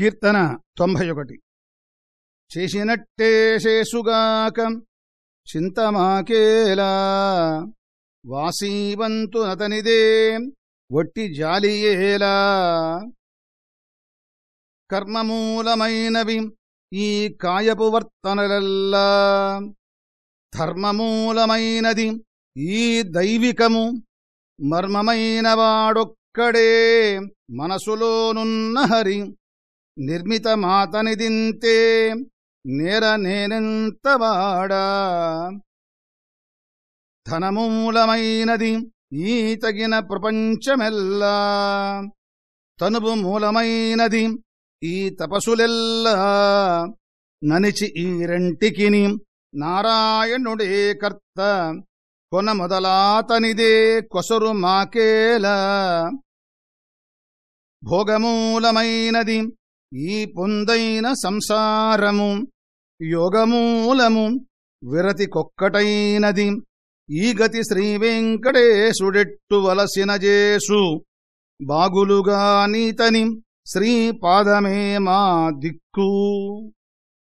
కీర్తన తొంభై ఒకటి చేసినట్టే శేసుగాక చింతమాకేలా. వాసీవంతు నతనిదే వట్టి జాలియేలా. కర్మమూలమైనవి ఈ కాయపు వర్తనలల్లా. ధర్మమూలమైనది ఈ దైవికము మర్మమైన వాడొక్కడే మనసులోనున్న హరి నిర్మిత మాతనిదింతే నేర నేనెంతవాడా ధనమూలమైనది ఈ తగిన ప్రపంచమెల్లా? తనువు మూలమైనది ఈ తపసులెల్లా? ననిచి ఈ రెంటికిని నారాయణుడే కర్త. కొన మొదలాతనిదే కొసరు మాకేలా? భోగమూలమైనది ఈ పొందైన సంసారము యోగమూలము విరతి కొక్కటైనది ఈ గతి శ్రీవెంకటేశుడెట్టు వలసిన జేసు బాగులుగా నీతని శ్రీపాదమే మా దిక్కు.